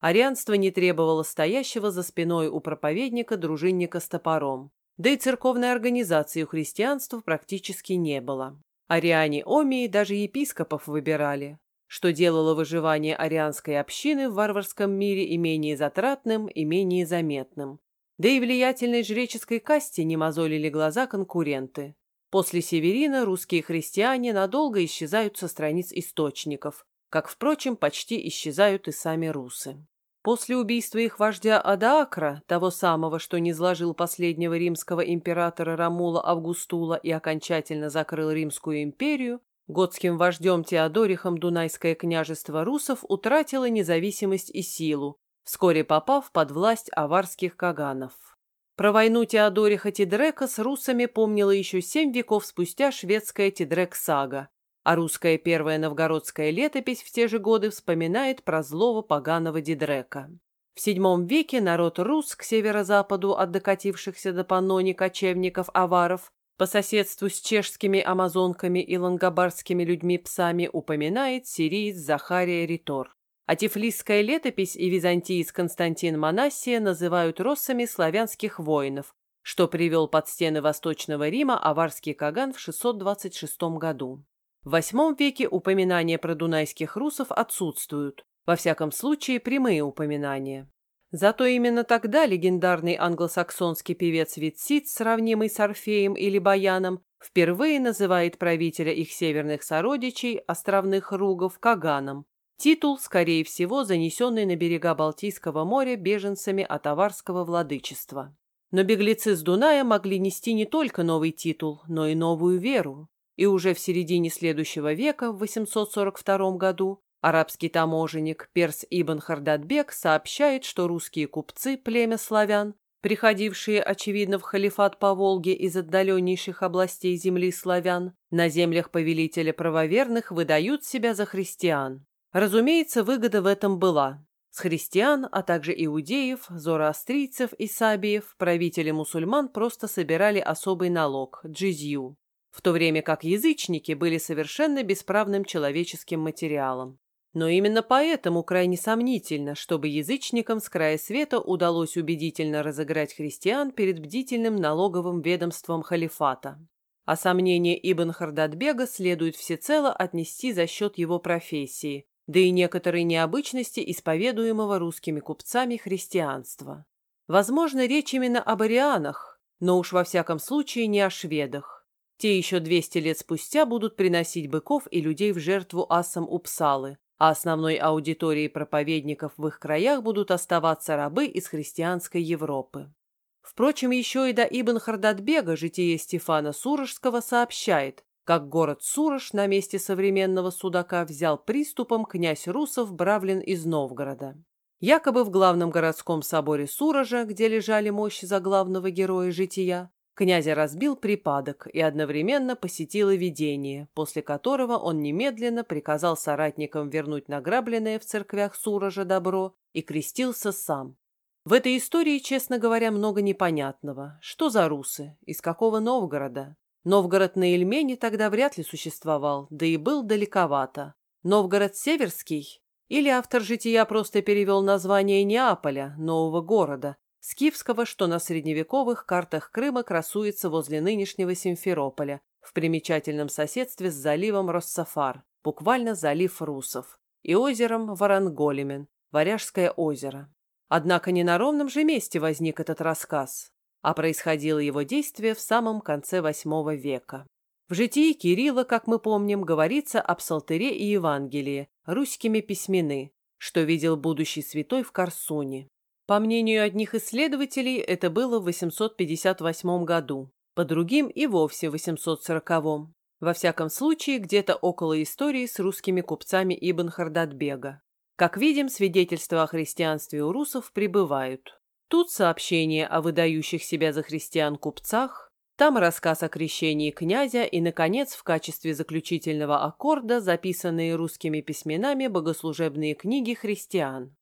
Арианство не требовало стоящего за спиной у проповедника дружинника с топором. Да и церковной организации у христианства практически не было. Ариане Омии даже епископов выбирали, что делало выживание арианской общины в варварском мире и менее затратным, и менее заметным. Да и влиятельной жреческой касте не мозолили глаза конкуренты. После Северина русские христиане надолго исчезают со страниц источников, как, впрочем, почти исчезают и сами русы. После убийства их вождя Адаакра, того самого, что не низложил последнего римского императора Рамула Августула и окончательно закрыл Римскую империю, готским вождем Теодорихом Дунайское княжество русов утратило независимость и силу, вскоре попав под власть аварских каганов. Про войну Теодориха Тидрека с русами помнила еще семь веков спустя шведская Тидрек-сага, а русская первая новгородская летопись в те же годы вспоминает про злого поганого Дидрека. В VII веке народ рус к северо-западу от докатившихся до Паннони кочевников-аваров по соседству с чешскими амазонками и лангобардскими людьми-псами упоминает сириец Захария Ритор а тифлисская летопись и византиец Константин Манассия называют россами славянских воинов, что привел под стены Восточного Рима аварский Каган в 626 году. В VIII веке упоминания про дунайских русов отсутствуют, во всяком случае прямые упоминания. Зато именно тогда легендарный англосаксонский певец Витсит, сравнимый с Орфеем или Баяном, впервые называет правителя их северных сородичей, островных ругов, Каганом, Титул, скорее всего, занесенный на берега Балтийского моря беженцами от аварского владычества. Но беглецы с Дуная могли нести не только новый титул, но и новую веру. И уже в середине следующего века, в 842 году, арабский таможенник Перс Ибн Хардадбек сообщает, что русские купцы, племя славян, приходившие, очевидно, в халифат по Волге из отдаленнейших областей земли славян, на землях повелителя правоверных выдают себя за христиан. Разумеется, выгода в этом была. С христиан, а также иудеев, зороастрийцев и сабиев правители мусульман просто собирали особый налог – джизью, в то время как язычники были совершенно бесправным человеческим материалом. Но именно поэтому крайне сомнительно, чтобы язычникам с края света удалось убедительно разыграть христиан перед бдительным налоговым ведомством халифата. А сомнения Ибн Хардадбега следует всецело отнести за счет его профессии, да и некоторые необычности исповедуемого русскими купцами христианства. Возможно, речь именно об арианах, но уж во всяком случае не о шведах. Те еще 200 лет спустя будут приносить быков и людей в жертву асам Упсалы, а основной аудиторией проповедников в их краях будут оставаться рабы из христианской Европы. Впрочем, еще и до Ибн Хардадбега житие Стефана Сурожского сообщает, как город Сурож на месте современного Судака взял приступом князь Русов Бравлин из Новгорода. Якобы в главном городском соборе Сурожа, где лежали мощи заглавного героя жития, князя разбил припадок и одновременно посетило видение, после которого он немедленно приказал соратникам вернуть награбленное в церквях Сурожа добро и крестился сам. В этой истории, честно говоря, много непонятного. Что за русы? Из какого Новгорода? Новгород на Ильмени тогда вряд ли существовал, да и был далековато. Новгород Северский? Или автор «Жития» просто перевел название Неаполя, нового города, скифского, что на средневековых картах Крыма красуется возле нынешнего Симферополя, в примечательном соседстве с заливом Россафар, буквально залив русов, и озером Варанголемен, Варяжское озеро. Однако не на ровном же месте возник этот рассказ а происходило его действие в самом конце VIII века. В житии Кирилла, как мы помним, говорится о псалтыре и Евангелии, русскими письмены, что видел будущий святой в Корсуне. По мнению одних исследователей, это было в 858 году, по другим и вовсе в 840 -м. Во всяком случае, где-то около истории с русскими купцами Ибн Хардадбега. Как видим, свидетельства о христианстве у русов прибывают. Тут сообщение о выдающих себя за христиан купцах, там рассказ о крещении князя и, наконец, в качестве заключительного аккорда записанные русскими письменами богослужебные книги христиан.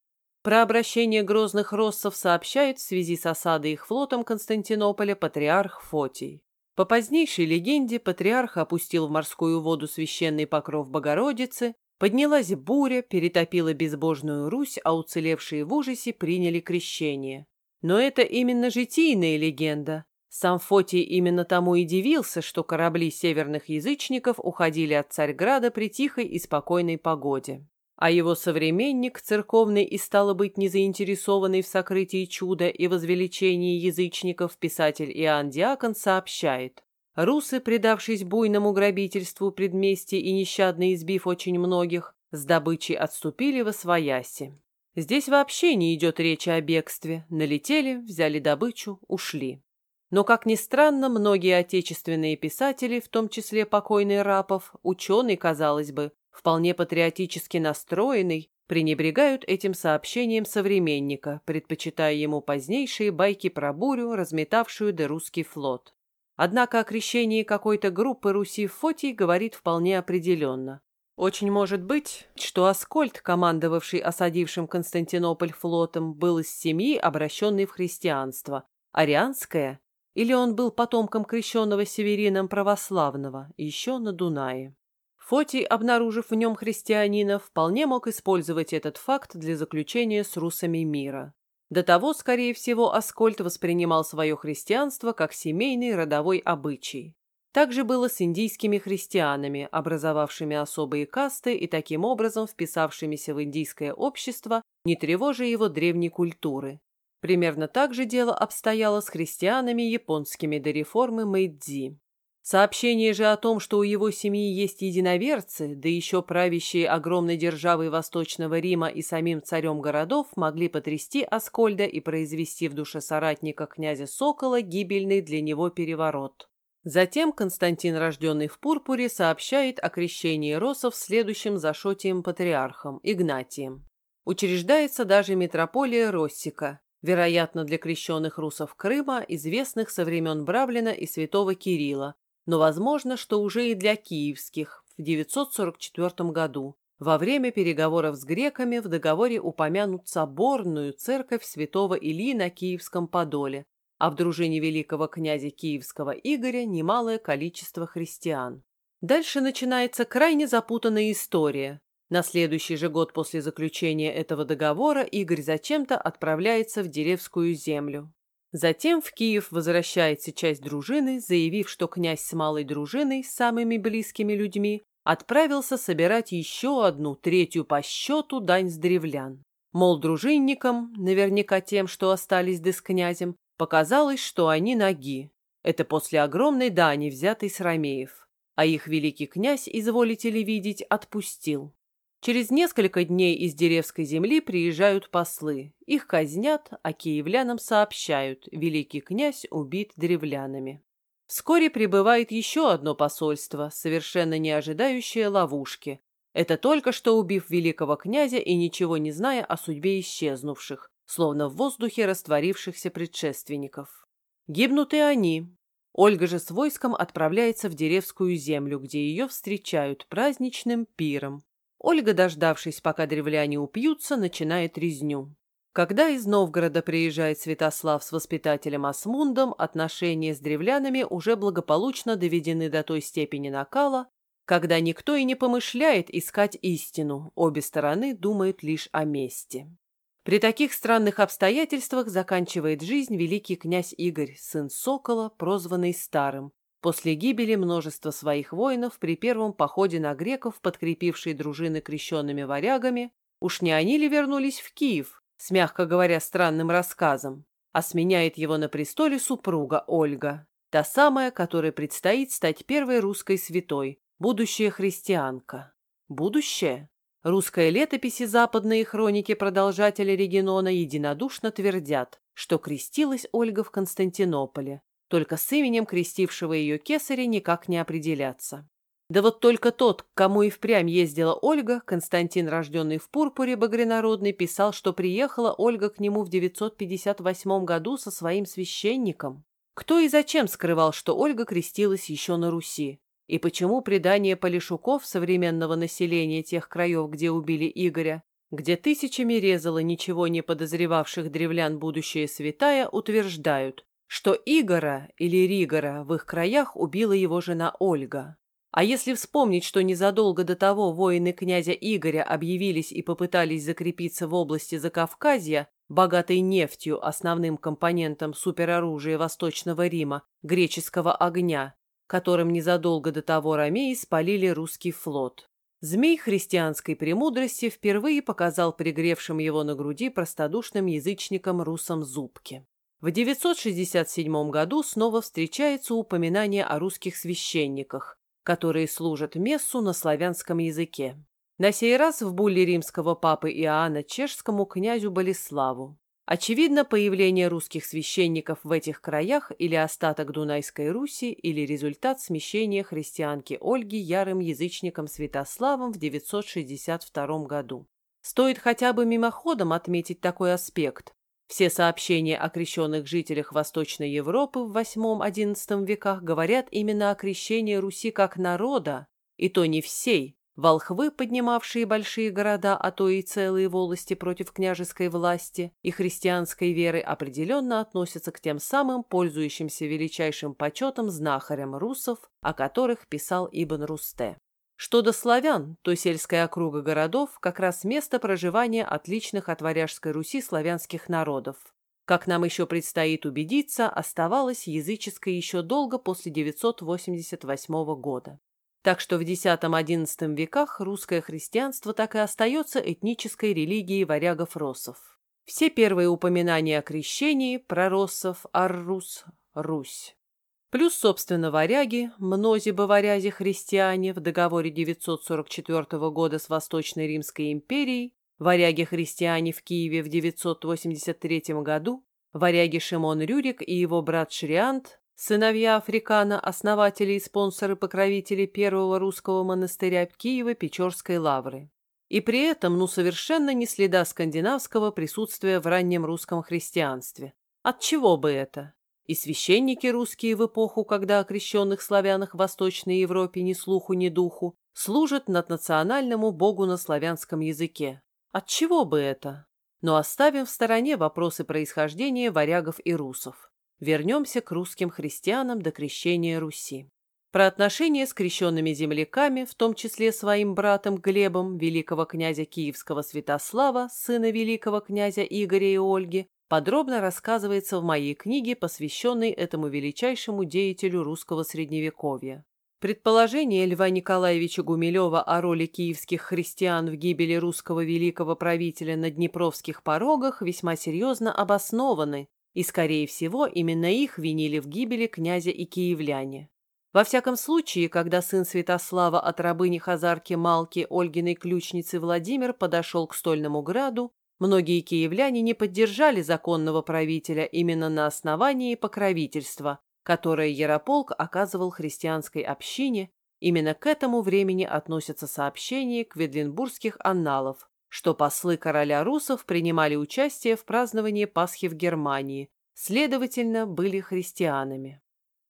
Про обращение грозных россов сообщает в связи с осадой их флотом Константинополя патриарх Фотий. По позднейшей легенде патриарх опустил в морскую воду священный покров Богородицы, Поднялась буря, перетопила безбожную Русь, а уцелевшие в ужасе приняли крещение. Но это именно житийная легенда. Сам Фотий именно тому и дивился, что корабли северных язычников уходили от Царьграда при тихой и спокойной погоде. А его современник, церковный и стало быть не заинтересованный в сокрытии чуда и возвеличении язычников, писатель Иоанн Диакон сообщает. Русы, предавшись буйному грабительству предместья и нещадно избив очень многих, с добычей отступили во свояси. Здесь вообще не идет речи о бегстве. Налетели, взяли добычу, ушли. Но, как ни странно, многие отечественные писатели, в том числе покойный Рапов, ученый, казалось бы, вполне патриотически настроенный, пренебрегают этим сообщением современника, предпочитая ему позднейшие байки про бурю, разметавшую де русский флот. Однако о крещении какой-то группы Руси в Фотии говорит вполне определенно. Очень может быть, что Аскольд, командовавший осадившим Константинополь флотом, был из семьи, обращенной в христианство, арианское, или он был потомком крещенного северином православного, еще на Дунае. Фотий, обнаружив в нем христианина, вполне мог использовать этот факт для заключения с русами мира. До того, скорее всего, Аскольд воспринимал свое христианство как семейный родовой обычай. Так же было с индийскими христианами, образовавшими особые касты и таким образом вписавшимися в индийское общество, не тревожа его древней культуры. Примерно так же дело обстояло с христианами японскими до реформы Мэйдзи. Сообщение же о том, что у его семьи есть единоверцы, да еще правящие огромной державой Восточного Рима и самим царем городов, могли потрясти Аскольда и произвести в душе соратника князя Сокола гибельный для него переворот. Затем Константин, рожденный в Пурпуре, сообщает о крещении росов следующим за Шотием патриархом, Игнатием. Учреждается даже митрополия Россика, вероятно, для крещенных русов Крыма, известных со времен Бравлина и святого Кирилла, но возможно, что уже и для киевских в 944 году. Во время переговоров с греками в договоре упомянут соборную церковь святого Илии на Киевском Подоле, а в дружине великого князя Киевского Игоря немалое количество христиан. Дальше начинается крайне запутанная история. На следующий же год после заключения этого договора Игорь зачем-то отправляется в Деревскую землю. Затем в Киев возвращается часть дружины, заявив, что князь с малой дружиной, с самыми близкими людьми, отправился собирать еще одну, третью по счету, дань с древлян. Мол, дружинникам, наверняка тем, что остались да с князем, показалось, что они ноги. Это после огромной дани, взятой с ромеев. А их великий князь, изволите ли видеть, отпустил. Через несколько дней из Деревской земли приезжают послы. Их казнят, а киевлянам сообщают, великий князь убит древлянами. Вскоре прибывает еще одно посольство, совершенно не ожидающее ловушки. Это только что убив великого князя и ничего не зная о судьбе исчезнувших, словно в воздухе растворившихся предшественников. Гибнут и они. Ольга же с войском отправляется в Деревскую землю, где ее встречают праздничным пиром. Ольга, дождавшись, пока древляне упьются, начинает резню. Когда из Новгорода приезжает Святослав с воспитателем Асмундом, отношения с древлянами уже благополучно доведены до той степени накала, когда никто и не помышляет искать истину, обе стороны думают лишь о мести. При таких странных обстоятельствах заканчивает жизнь великий князь Игорь, сын Сокола, прозванный Старым, После гибели множества своих воинов при первом походе на греков, подкрепившие дружины крещенными варягами, уж не они ли вернулись в Киев, с, мягко говоря, странным рассказом, а сменяет его на престоле супруга Ольга, та самая, которой предстоит стать первой русской святой, будущая христианка. Будущее? Русская летописи западные хроники продолжателя Регенона единодушно твердят, что крестилась Ольга в Константинополе, только с именем крестившего ее кесаря никак не определяться. Да вот только тот, к кому и впрямь ездила Ольга, Константин, рожденный в Пурпуре, Багринародный, писал, что приехала Ольга к нему в 958 году со своим священником. Кто и зачем скрывал, что Ольга крестилась еще на Руси? И почему предание Полишуков, современного населения тех краев, где убили Игоря, где тысячами резало ничего не подозревавших древлян будущее святая, утверждают, что Игора или Ригора в их краях убила его жена Ольга. А если вспомнить, что незадолго до того воины князя Игоря объявились и попытались закрепиться в области Закавказья, богатой нефтью, основным компонентом супероружия Восточного Рима, греческого огня, которым незадолго до того ромеи спалили русский флот. Змей христианской премудрости впервые показал пригревшим его на груди простодушным язычникам русам зубки. В 967 году снова встречается упоминание о русских священниках, которые служат мессу на славянском языке. На сей раз в булле римского папы Иоанна чешскому князю Болеславу. Очевидно, появление русских священников в этих краях или остаток Дунайской Руси, или результат смещения христианки Ольги ярым язычником Святославом в 962 году. Стоит хотя бы мимоходом отметить такой аспект. Все сообщения о крещенных жителях Восточной Европы в VIII-XI веках говорят именно о крещении Руси как народа, и то не всей, Волхвы, поднимавшие большие города, а то и целые волости против княжеской власти и христианской веры, определенно относятся к тем самым пользующимся величайшим почетом знахарям русов, о которых писал Ибн Русте. Что до славян, то сельская округа городов как раз место проживания отличных от Варяжской Руси славянских народов. Как нам еще предстоит убедиться, оставалась языческой еще долго после 988 года. Так что в X-XI веках русское христианство так и остается этнической религией варягов-росов. Все первые упоминания о крещении про росов, аррус, Русь. Плюс, собственно, варяги, мнози-баварязи христиане в договоре 944 года с Восточной Римской империей, варяги-христиане в Киеве в 983 году, варяги Шимон Рюрик и его брат Шриант Сыновья Африкана, основатели и спонсоры-покровители первого русского монастыря Киева Печорской лавры. И при этом, ну, совершенно не следа скандинавского присутствия в раннем русском христианстве. От чего бы это? И священники русские в эпоху, когда о крещенных славянах в Восточной Европе ни слуху, ни духу, служат над национальному богу на славянском языке. От чего бы это? Но оставим в стороне вопросы происхождения варягов и русов. Вернемся к русским христианам до крещения Руси. Про отношения с крещенными земляками, в том числе своим братом Глебом, великого князя Киевского Святослава, сына великого князя Игоря и Ольги, подробно рассказывается в моей книге, посвященной этому величайшему деятелю русского средневековья. Предположения Льва Николаевича Гумилева о роли киевских христиан в гибели русского великого правителя на Днепровских порогах весьма серьезно обоснованы и, скорее всего, именно их винили в гибели князя и киевляне. Во всяком случае, когда сын Святослава от рабыни Хазарки Малки Ольгиной ключницы Владимир подошел к Стольному граду, многие киевляне не поддержали законного правителя именно на основании покровительства, которое Ярополк оказывал христианской общине, именно к этому времени относятся сообщения кведлинбургских анналов, что послы короля русов принимали участие в праздновании Пасхи в Германии, следовательно, были христианами.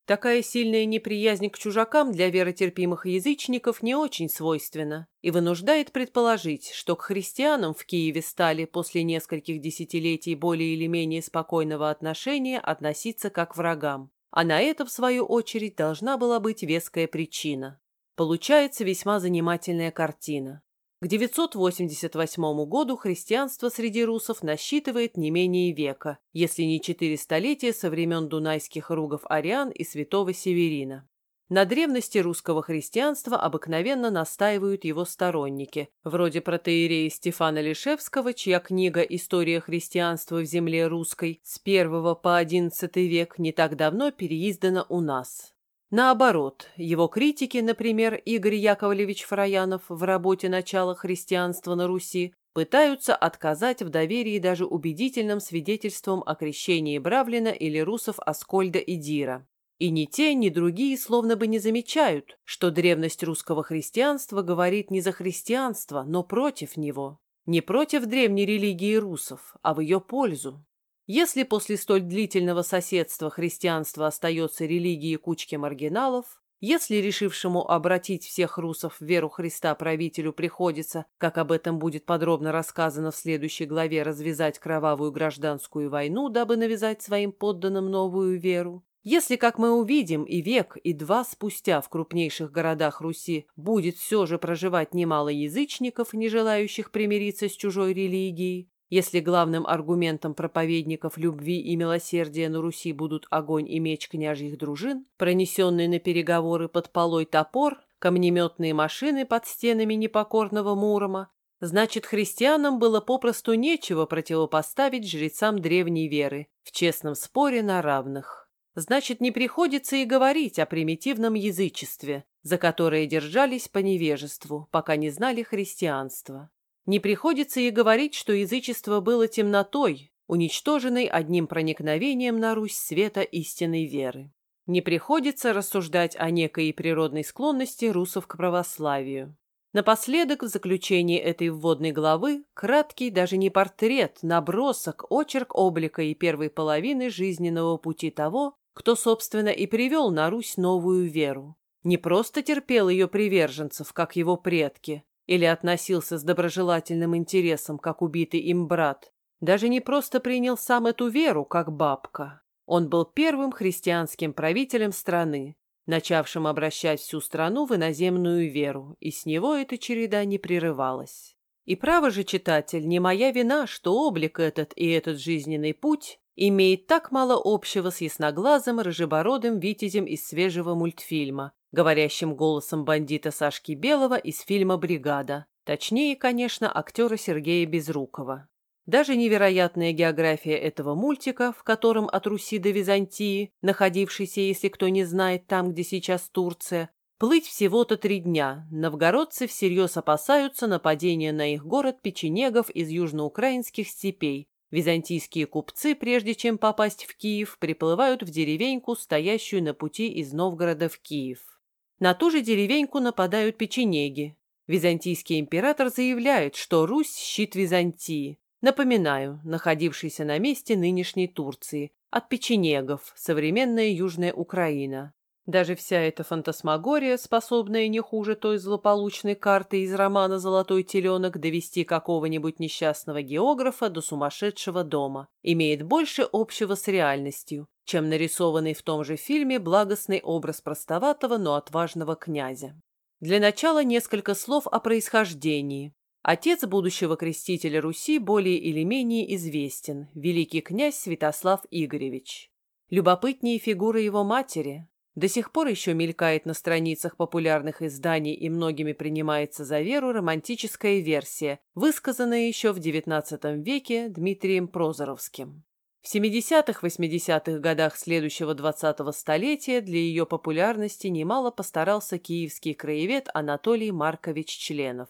Такая сильная неприязнь к чужакам для веротерпимых язычников не очень свойственна и вынуждает предположить, что к христианам в Киеве стали после нескольких десятилетий более или менее спокойного отношения относиться как к врагам. А на это, в свою очередь, должна была быть веская причина. Получается весьма занимательная картина. К 988 году христианство среди русов насчитывает не менее века, если не четыре столетия со времен дунайских ругов Ариан и святого Северина. На древности русского христианства обыкновенно настаивают его сторонники, вроде протеерея Стефана Лишевского, чья книга «История христианства в земле русской» с I по XI век не так давно переиздана у нас. Наоборот, его критики, например, Игорь Яковлевич Фраянов в работе «Начало христианства на Руси», пытаются отказать в доверии даже убедительным свидетельствам о крещении Бравлина или русов Аскольда и Дира. И ни те, ни другие словно бы не замечают, что древность русского христианства говорит не за христианство, но против него. Не против древней религии русов, а в ее пользу. Если после столь длительного соседства христианство остается религией кучки маргиналов, если решившему обратить всех русов в веру Христа правителю приходится, как об этом будет подробно рассказано в следующей главе, развязать кровавую гражданскую войну, дабы навязать своим подданным новую веру, Если, как мы увидим, и век, и два спустя в крупнейших городах Руси будет все же проживать немало язычников, не желающих примириться с чужой религией, если главным аргументом проповедников любви и милосердия на Руси будут огонь и меч княжьих дружин, пронесенные на переговоры под полой топор, камнеметные машины под стенами непокорного Мурома, значит, христианам было попросту нечего противопоставить жрецам древней веры в честном споре на равных. Значит, не приходится и говорить о примитивном язычестве, за которое держались по невежеству, пока не знали христианства. Не приходится и говорить, что язычество было темнотой, уничтоженной одним проникновением на Русь света истинной веры. Не приходится рассуждать о некой природной склонности русов к православию. Напоследок, в заключении этой вводной главы, краткий, даже не портрет, набросок, очерк облика и первой половины жизненного пути того, кто, собственно, и привел на Русь новую веру. Не просто терпел ее приверженцев, как его предки, или относился с доброжелательным интересом, как убитый им брат. Даже не просто принял сам эту веру, как бабка. Он был первым христианским правителем страны, начавшим обращать всю страну в иноземную веру, и с него эта череда не прерывалась. И право же, читатель, не моя вина, что облик этот и этот жизненный путь имеет так мало общего с ясноглазым рыжебородым витязем из свежего мультфильма, говорящим голосом бандита Сашки Белого из фильма «Бригада». Точнее, конечно, актера Сергея Безрукова. Даже невероятная география этого мультика, в котором от Руси до Византии, находившейся, если кто не знает, там, где сейчас Турция, плыть всего-то три дня, новгородцы всерьез опасаются нападения на их город печенегов из южноукраинских степей. Византийские купцы, прежде чем попасть в Киев, приплывают в деревеньку, стоящую на пути из Новгорода в Киев. На ту же деревеньку нападают печенеги. Византийский император заявляет, что Русь – щит Византии. Напоминаю, находившийся на месте нынешней Турции, от печенегов, современная Южная Украина. Даже вся эта фантасмагория, способная не хуже той злополучной карты из романа «Золотой теленок» довести какого-нибудь несчастного географа до сумасшедшего дома, имеет больше общего с реальностью, чем нарисованный в том же фильме благостный образ простоватого, но отважного князя. Для начала несколько слов о происхождении. Отец будущего крестителя Руси более или менее известен, великий князь Святослав Игоревич. Любопытнее фигура его матери, до сих пор еще мелькает на страницах популярных изданий и многими принимается за веру романтическая версия, высказанная еще в XIX веке Дмитрием Прозоровским. В 70-80-х годах следующего 20-го столетия для ее популярности немало постарался киевский краевед Анатолий Маркович Членов.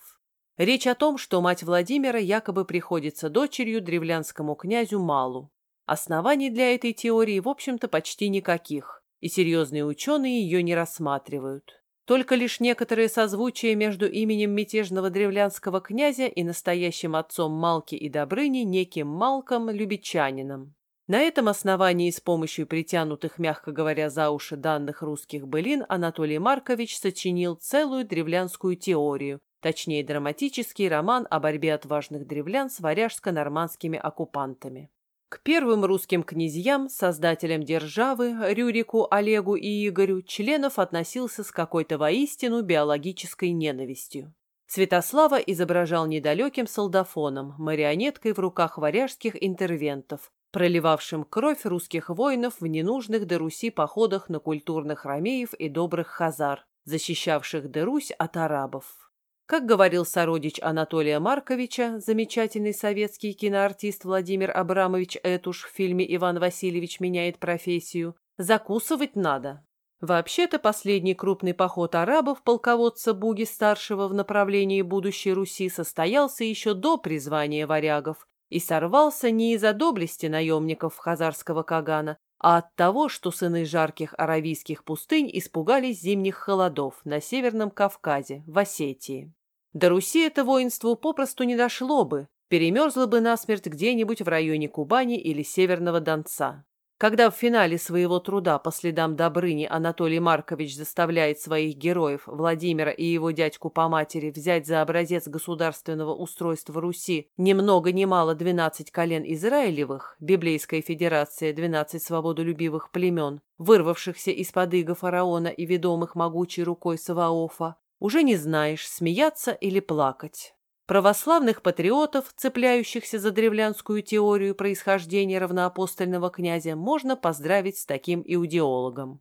Речь о том, что мать Владимира якобы приходится дочерью древлянскому князю Малу. Оснований для этой теории, в общем-то, почти никаких и серьезные ученые ее не рассматривают. Только лишь некоторые созвучия между именем мятежного древлянского князя и настоящим отцом Малки и Добрыни неким Малком Любичанином. На этом основании с помощью притянутых, мягко говоря, за уши данных русских былин Анатолий Маркович сочинил целую древлянскую теорию, точнее драматический роман о борьбе отважных древлян с варяжско-нормандскими оккупантами. К первым русским князьям, создателям державы, Рюрику, Олегу и Игорю, членов относился с какой-то воистину биологической ненавистью. Святослава изображал недалеким солдафоном, марионеткой в руках варяжских интервентов, проливавшим кровь русских воинов в ненужных до Руси походах на культурных ромеев и добрых хазар, защищавших Дерусь от арабов. Как говорил сородич Анатолия Марковича, замечательный советский киноартист Владимир Абрамович Этуш в фильме «Иван Васильевич меняет профессию», закусывать надо. Вообще-то последний крупный поход арабов полководца Буги-старшего в направлении будущей Руси состоялся еще до призвания варягов и сорвался не из-за доблести наемников хазарского Кагана, а от того, что сыны жарких аравийских пустынь испугались зимних холодов на Северном Кавказе, в Осетии. До Руси это воинство попросту не дошло бы, перемерзло бы насмерть где-нибудь в районе Кубани или Северного Донца. Когда в финале своего труда по следам Добрыни Анатолий Маркович заставляет своих героев, Владимира и его дядьку по матери, взять за образец государственного устройства Руси ни много ни мало 12 колен Израилевых, Библейская федерация 12 свободолюбивых племен, вырвавшихся из-под иго фараона и ведомых могучей рукой Саваофа, уже не знаешь, смеяться или плакать. Православных патриотов, цепляющихся за древлянскую теорию происхождения равноапостольного князя, можно поздравить с таким иудеологом.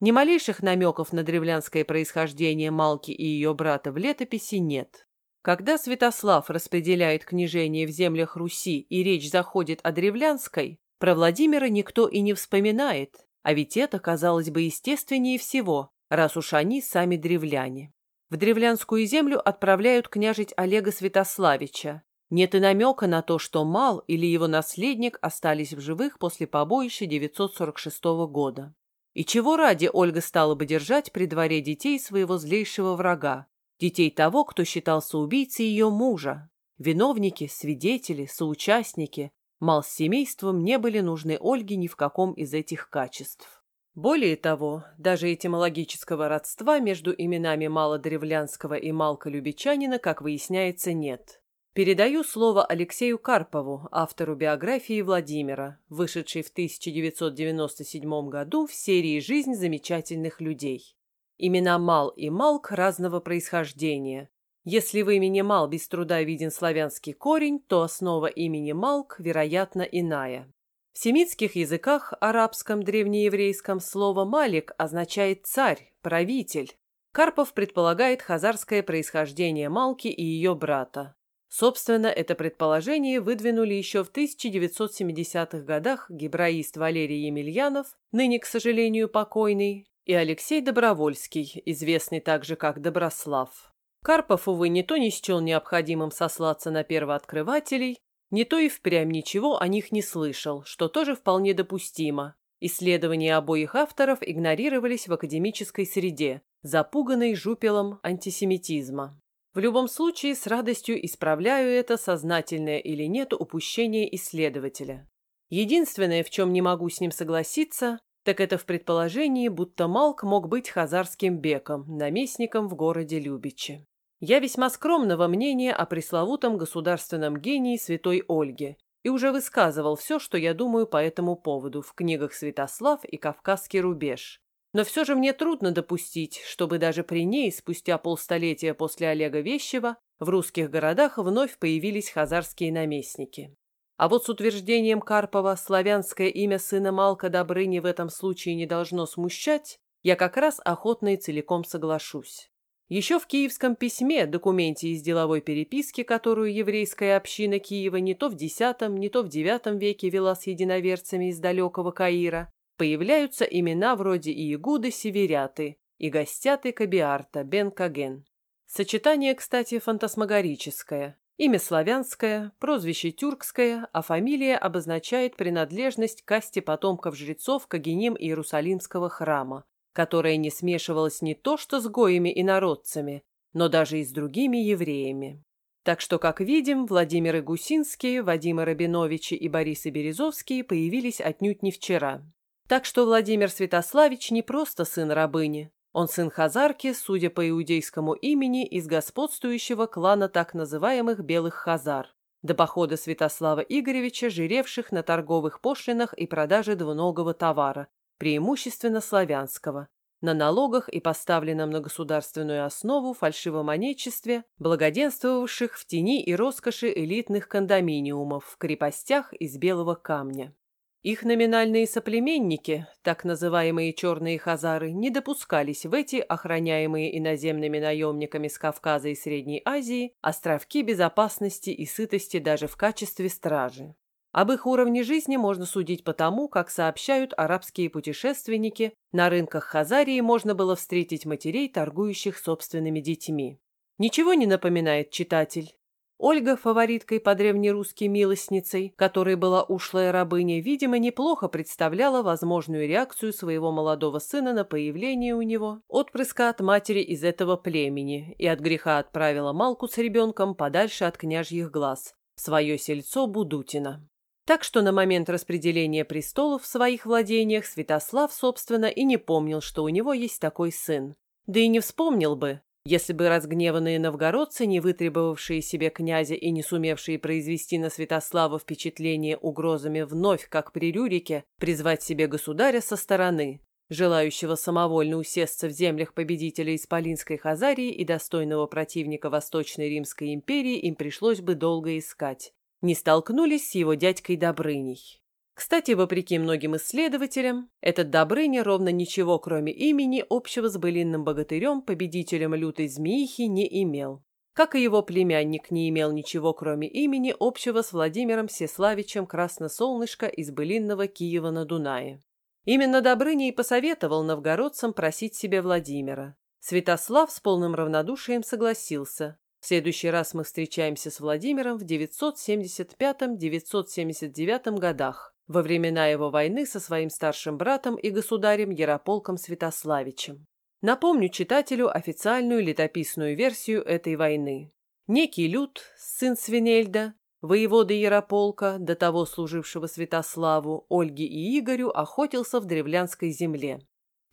Ни малейших намеков на древлянское происхождение Малки и ее брата в летописи нет. Когда Святослав распределяет княжение в землях Руси и речь заходит о древлянской, про Владимира никто и не вспоминает, а ведь это, казалось бы, естественнее всего, раз уж они сами древляне. В древлянскую землю отправляют княжить Олега Святославича. Нет и намека на то, что Мал или его наследник остались в живых после побоища 946 года. И чего ради Ольга стала бы держать при дворе детей своего злейшего врага, детей того, кто считался убийцей ее мужа. Виновники, свидетели, соучастники, Мал с семейством не были нужны Ольге ни в каком из этих качеств. Более того, даже этимологического родства между именами Малодревлянского и Малка-Любичанина, как выясняется, нет. Передаю слово Алексею Карпову, автору биографии Владимира, вышедшей в 1997 году в серии «Жизнь замечательных людей». Имена Мал и Малк разного происхождения. Если в имени Мал без труда виден славянский корень, то основа имени Малк, вероятно, иная. В семитских языках, арабском, древнееврейском, слово «малик» означает «царь», «правитель». Карпов предполагает хазарское происхождение Малки и ее брата. Собственно, это предположение выдвинули еще в 1970-х годах гебраист Валерий Емельянов, ныне, к сожалению, покойный, и Алексей Добровольский, известный также как Доброслав. Карпов, увы, не то не счел необходимым сослаться на первооткрывателей, не то и впрямь ничего о них не слышал, что тоже вполне допустимо. Исследования обоих авторов игнорировались в академической среде, запуганной жупелом антисемитизма. В любом случае, с радостью исправляю это сознательное или нет упущение исследователя. Единственное, в чем не могу с ним согласиться, так это в предположении, будто Малк мог быть хазарским беком, наместником в городе Любичи. Я весьма скромного мнения о пресловутом государственном гении святой Ольге и уже высказывал все, что я думаю по этому поводу в книгах «Святослав» и «Кавказский рубеж». Но все же мне трудно допустить, чтобы даже при ней, спустя полстолетия после Олега Вещева, в русских городах вновь появились хазарские наместники. А вот с утверждением Карпова славянское имя сына Малка Добрыни в этом случае не должно смущать, я как раз охотно и целиком соглашусь. Еще в киевском письме, документе из деловой переписки, которую еврейская община Киева не то в X, не то в IX веке вела с единоверцами из далекого Каира, появляются имена вроде Иегуды Северяты и Гостяты Кабиарта Бен Каген. Сочетание, кстати, фантасмагорическое. Имя славянское, прозвище тюркское, а фамилия обозначает принадлежность к касте потомков жрецов Кагеним Иерусалимского храма, которая не смешивалась не то что с гоями и народцами, но даже и с другими евреями. Так что, как видим, Владимир Гусинский, Вадим Рабиновичи и Борис Березовский появились отнюдь не вчера. Так что Владимир Святославич не просто сын рабыни. Он сын Хазарки, судя по иудейскому имени, из господствующего клана так называемых Белых Хазар, до похода Святослава Игоревича, жиревших на торговых пошлинах и продаже двуногого товара, преимущественно славянского, на налогах и поставленном на государственную основу фальшивомонечестве, благоденствовавших в тени и роскоши элитных кондоминиумов в крепостях из белого камня. Их номинальные соплеменники, так называемые черные хазары, не допускались в эти, охраняемые иноземными наемниками с Кавказа и Средней Азии, островки безопасности и сытости даже в качестве стражи. Об их уровне жизни можно судить по тому, как сообщают арабские путешественники, на рынках Хазарии можно было встретить матерей, торгующих собственными детьми. Ничего не напоминает читатель. Ольга, фавориткой по древнерусской милостницей, которой была ушлая рабыня, видимо, неплохо представляла возможную реакцию своего молодого сына на появление у него отпрыска от матери из этого племени и от греха отправила Малку с ребенком подальше от княжьих глаз, в свое сельцо Будутино. Так что на момент распределения престолов в своих владениях Святослав, собственно, и не помнил, что у него есть такой сын. Да и не вспомнил бы, если бы разгневанные новгородцы, не вытребовавшие себе князя и не сумевшие произвести на Святослава впечатление угрозами вновь, как при Рюрике, призвать себе государя со стороны, желающего самовольно усесться в землях победителя Исполинской Хазарии и достойного противника Восточной Римской империи им пришлось бы долго искать не столкнулись с его дядькой Добрыней. Кстати, вопреки многим исследователям, этот Добрыня ровно ничего, кроме имени, общего с былинным богатырем, победителем лютой змеихи, не имел. Как и его племянник не имел ничего, кроме имени, общего с Владимиром Всеславичем Красносолнышко из былинного Киева на Дунае. Именно Добрыня и посоветовал новгородцам просить себе Владимира. Святослав с полным равнодушием согласился, следующий раз мы встречаемся с Владимиром в 975-979 годах, во времена его войны со своим старшим братом и государем Ярополком Святославичем. Напомню читателю официальную летописную версию этой войны. Некий Люд, сын Свинельда, воевода Ярополка, до того служившего Святославу, Ольге и Игорю, охотился в древлянской земле.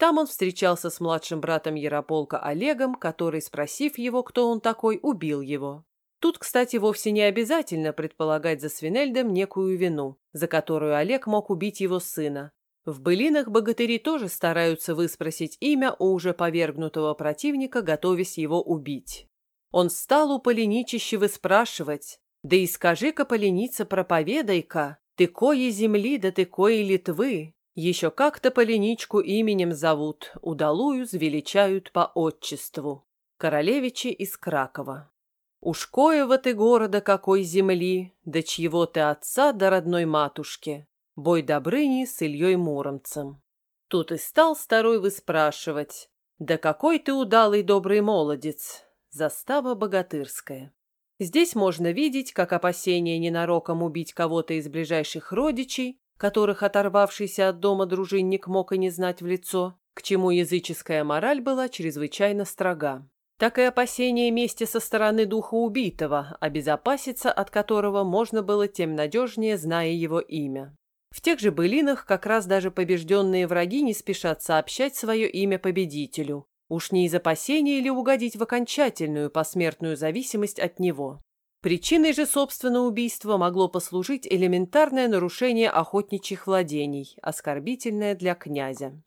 Там он встречался с младшим братом Ярополка Олегом, который, спросив его, кто он такой, убил его. Тут, кстати, вовсе не обязательно предполагать за Свинельдом некую вину, за которую Олег мог убить его сына. В былинах богатыри тоже стараются выспросить имя у уже повергнутого противника, готовясь его убить. Он стал у Полиничища выспрашивать, «Да и скажи-ка, Поленица, проповедай-ка, ты кое земли, да ты кое Литвы, еще как-то Полиничку именем зовут, удалую звеличают по отчеству. Королевичи из Кракова. Уж коего ты города какой земли, да чьего ты отца да родной матушки. Бой Добрыни с Ильей Муромцем. Тут и стал старой выспрашивать. Да какой ты удалый добрый молодец. Застава богатырская. Здесь можно видеть, как опасение ненароком убить кого-то из ближайших родичей которых оторвавшийся от дома дружинник мог и не знать в лицо, к чему языческая мораль была чрезвычайно строга. Так и опасение мести со стороны духа убитого, обезопаситься от которого можно было тем надежнее, зная его имя. В тех же былинах как раз даже побежденные враги не спешат сообщать свое имя победителю, уж не из опасения или угодить в окончательную посмертную зависимость от него. Причиной же, собственно, убийства могло послужить элементарное нарушение охотничьих владений, оскорбительное для князя.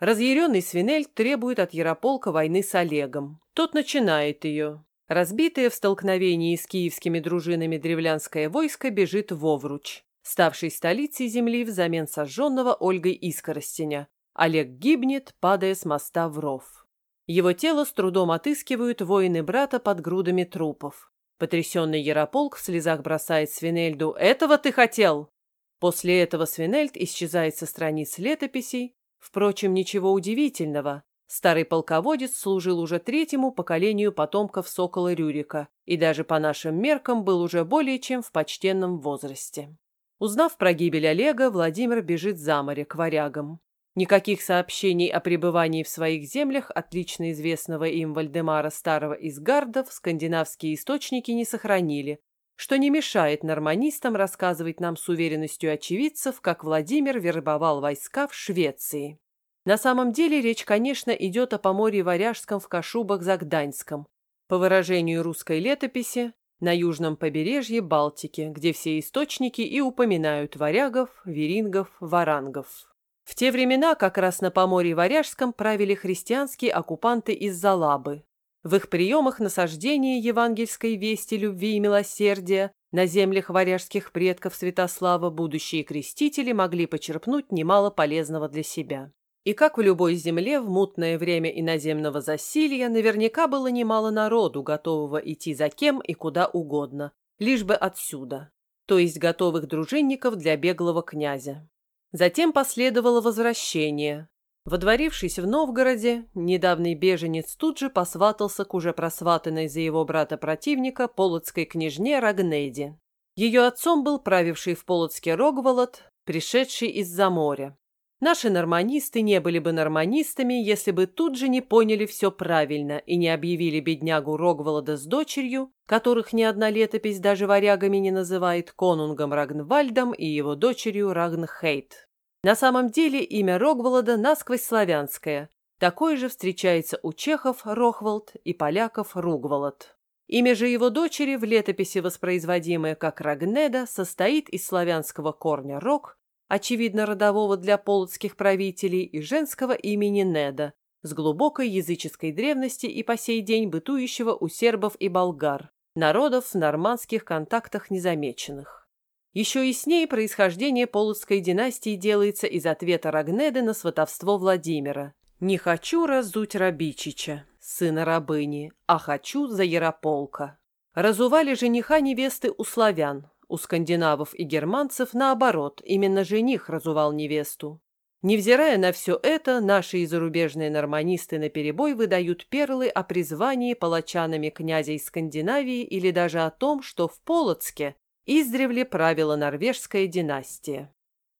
Разъяренный Свинель требует от Ярополка войны с Олегом. Тот начинает ее. Разбитое в столкновении с киевскими дружинами древлянское войско бежит в Овруч, ставший столицей земли взамен сожженного Ольгой Искоростеня. Олег гибнет, падая с моста в ров. Его тело с трудом отыскивают воины брата под грудами трупов. Потрясенный Ярополк в слезах бросает Свинельду «Этого ты хотел!». После этого Свинельд исчезает со страниц летописей. Впрочем, ничего удивительного. Старый полководец служил уже третьему поколению потомков Сокола Рюрика и даже по нашим меркам был уже более чем в почтенном возрасте. Узнав про гибель Олега, Владимир бежит за море к варягам. Никаких сообщений о пребывании в своих землях отлично известного им Вальдемара Старого из Гардов скандинавские источники не сохранили, что не мешает норманистам рассказывать нам с уверенностью очевидцев, как Владимир вербовал войска в Швеции. На самом деле речь, конечно, идет о поморье Варяжском в Кашубах-Загданьском. По выражению русской летописи, на южном побережье Балтики, где все источники и упоминают варягов, верингов, варангов. В те времена как раз на Поморье Варяжском правили христианские оккупанты из Залабы. В их приемах насаждения евангельской вести любви и милосердия на землях варяжских предков Святослава будущие крестители могли почерпнуть немало полезного для себя. И как в любой земле в мутное время иноземного засилья наверняка было немало народу, готового идти за кем и куда угодно, лишь бы отсюда, то есть готовых дружинников для беглого князя. Затем последовало возвращение. Водворившись в Новгороде, недавний беженец тут же посватался к уже просватанной за его брата-противника полоцкой княжне Рагнеди. Ее отцом был правивший в Полоцке Рогволод, пришедший из-за моря. Наши норманисты не были бы норманистами, если бы тут же не поняли все правильно и не объявили беднягу Рогволода с дочерью, которых ни одна летопись даже варягами не называет, конунгом Рагнвальдом и его дочерью Рагнхейт. На самом деле имя Рогволода насквозь славянское. Такое же встречается у чехов Рохволд и поляков Ругволод. Имя же его дочери в летописи, воспроизводимое как Рагнеда, состоит из славянского корня «рог», очевидно родового для полоцких правителей, и женского имени Неда, с глубокой языческой древности и по сей день бытующего у сербов и болгар, народов в нормандских контактах незамеченных. Еще ней происхождение полоцкой династии делается из ответа Рагнеды на сватовство Владимира. «Не хочу раздуть Рабичича, сына рабыни, а хочу за Ярополка». Разували жениха невесты у славян, у скандинавов и германцев, наоборот, именно жених разувал невесту. Невзирая на все это, наши и зарубежные норманисты наперебой выдают перлы о призвании палачанами князя из Скандинавии или даже о том, что в Полоцке издревле правила норвежская династия.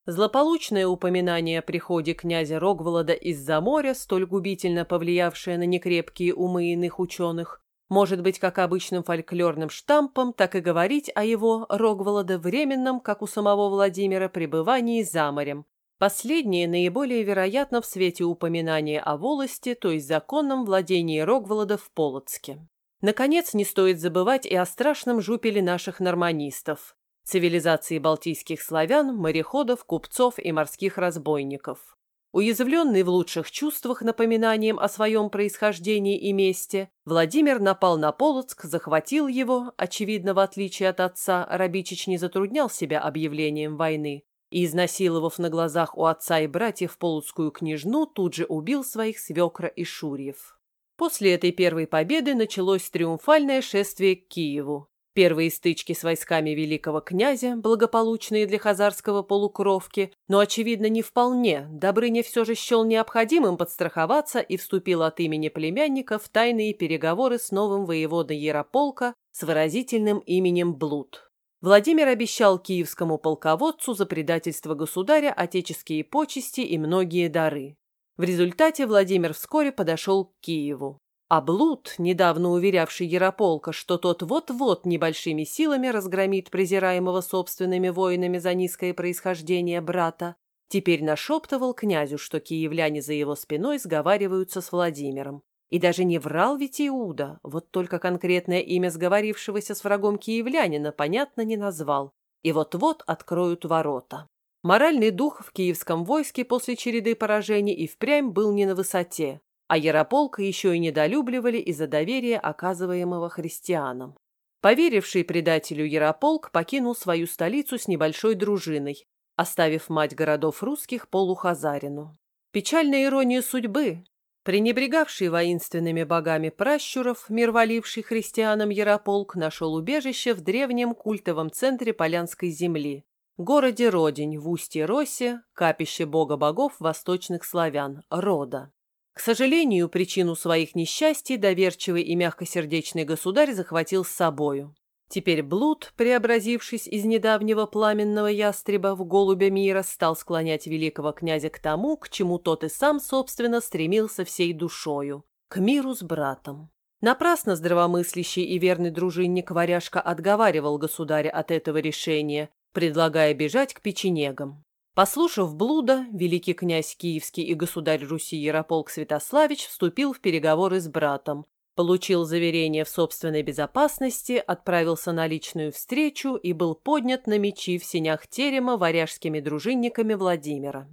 Злополучное упоминание о приходе князя Рогволода из-за моря, столь губительно повлиявшее на некрепкие умы иных ученых, может быть как обычным фольклорным штампом, так и говорить о его, Рогволода, временном, как у самого Владимира, пребывании за морем. Последнее наиболее вероятно в свете упоминания о волости, то есть законном владении Рогволода в Полоцке. Наконец, не стоит забывать и о страшном жупеле наших норманистов, цивилизации балтийских славян, мореходов, купцов и морских разбойников. Уязвленный в лучших чувствах напоминанием о своем происхождении и месте, Владимир напал на Полоцк, захватил его, очевидно, в отличие от отца, Рабичич не затруднял себя объявлением войны, и, изнасиловав на глазах у отца и братьев полоцкую княжну, тут же убил своих свекра и шурьев. После этой первой победы началось триумфальное шествие к Киеву. Первые стычки с войсками великого князя, благополучные для хазарского полукровки, но, очевидно, не вполне, Добрыня все же счел необходимым подстраховаться и вступил от имени племянника в тайные переговоры с новым воеводой Ярополка с выразительным именем Блуд. Владимир обещал киевскому полководцу за предательство государя отеческие почести и многие дары. В результате Владимир вскоре подошел к Киеву. А Блуд, недавно уверявший Ярополка, что тот вот-вот небольшими силами разгромит презираемого собственными воинами за низкое происхождение брата, теперь нашептывал князю, что киевляне за его спиной сговариваются с Владимиром. И даже не врал ведь Иуда, вот только конкретное имя сговорившегося с врагом киевлянина, понятно, не назвал. И вот-вот откроют ворота. Моральный дух в киевском войске после череды поражений и впрямь был не на высоте а Ярополка еще и недолюбливали из-за доверия, оказываемого христианам. Поверивший предателю Ярополк покинул свою столицу с небольшой дружиной, оставив мать городов русских полухазарину. Печальная ирония судьбы. Пренебрегавший воинственными богами пращуров, мир валивший христианам Ярополк, нашел убежище в древнем культовом центре Полянской земли, городе Родень в устье Росе, капище бога богов восточных славян, Рода. К сожалению, причину своих несчастий доверчивый и мягкосердечный государь захватил с собою. Теперь блуд, преобразившись из недавнего пламенного ястреба в голубя мира, стал склонять великого князя к тому, к чему тот и сам, собственно, стремился всей душою – к миру с братом. Напрасно здравомыслящий и верный дружинник Варяжка отговаривал государя от этого решения, предлагая бежать к печенегам. Послушав блуда, великий князь Киевский и государь Руси Ярополк Святославич вступил в переговоры с братом, получил заверение в собственной безопасности, отправился на личную встречу и был поднят на мечи в сенях терема варяжскими дружинниками Владимира.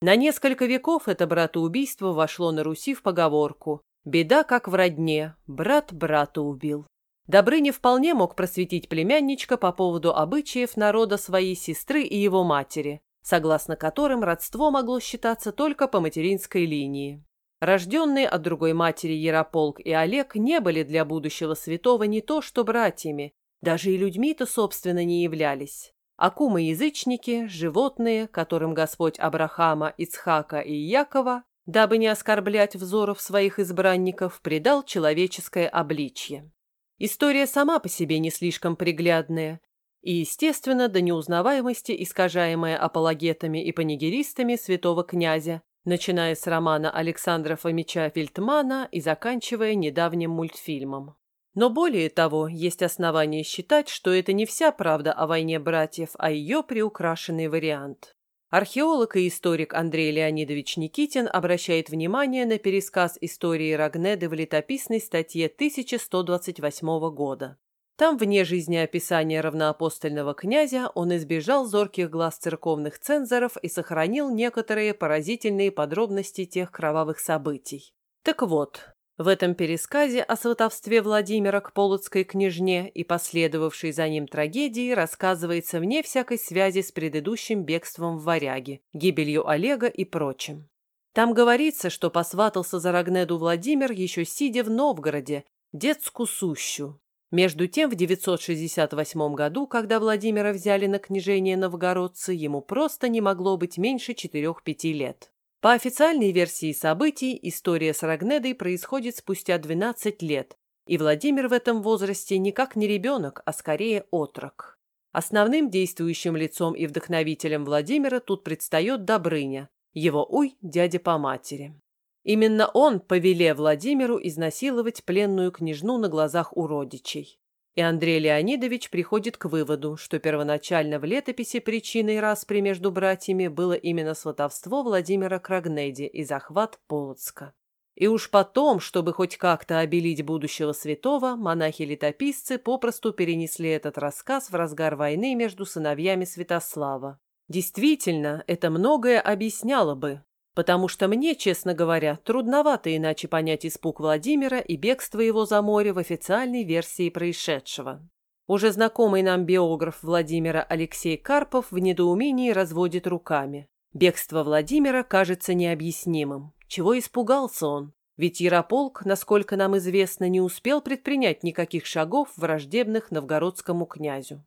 На несколько веков это братоубийство вошло на Руси в поговорку «Беда как в родне, брат брата убил». Добрыня вполне мог просветить племянничка по поводу обычаев народа своей сестры и его матери, согласно которым родство могло считаться только по материнской линии. Рожденные от другой матери Ярополк и Олег не были для будущего святого не то что братьями, даже и людьми-то, собственно, не являлись. Акумы-язычники, животные, которым Господь Абрахама, Ицхака и Якова, дабы не оскорблять взоров своих избранников, придал человеческое обличье. История сама по себе не слишком приглядная, и, естественно, до неузнаваемости искажаемая апологетами и панигеристами святого князя, начиная с романа Александра Фомича Фельдмана и заканчивая недавним мультфильмом. Но более того, есть основания считать, что это не вся правда о войне братьев, а ее приукрашенный вариант. Археолог и историк Андрей Леонидович Никитин обращает внимание на пересказ истории Рагнеды в летописной статье 1128 года. Там, вне жизнеописания равноапостольного князя, он избежал зорких глаз церковных цензоров и сохранил некоторые поразительные подробности тех кровавых событий. Так вот, в этом пересказе о сватовстве Владимира к Полоцкой княжне и последовавшей за ним трагедии рассказывается вне всякой связи с предыдущим бегством в варяги, гибелью Олега и прочим. Там говорится, что посватался за Рагнеду Владимир еще сидя в Новгороде, детскую сущу. Между тем, в 968 году, когда Владимира взяли на княжение новгородцы, ему просто не могло быть меньше 4-5 лет. По официальной версии событий, история с Рагнедой происходит спустя 12 лет, и Владимир в этом возрасте никак не ребенок, а скорее отрок. Основным действующим лицом и вдохновителем Владимира тут предстает Добрыня, его уй дядя по матери. Именно он повеле Владимиру изнасиловать пленную княжну на глазах у родичей. И Андрей Леонидович приходит к выводу, что первоначально в летописи причиной распри между братьями было именно сватовство Владимира Крагнеди и захват Полоцка. И уж потом, чтобы хоть как-то обелить будущего святого, монахи-летописцы попросту перенесли этот рассказ в разгар войны между сыновьями Святослава. Действительно, это многое объясняло бы, Потому что мне, честно говоря, трудновато иначе понять испуг Владимира и бегство его за море в официальной версии происшедшего. Уже знакомый нам биограф Владимира Алексей Карпов в недоумении разводит руками. Бегство Владимира кажется необъяснимым. Чего испугался он? Ведь Ярополк, насколько нам известно, не успел предпринять никаких шагов, враждебных новгородскому князю.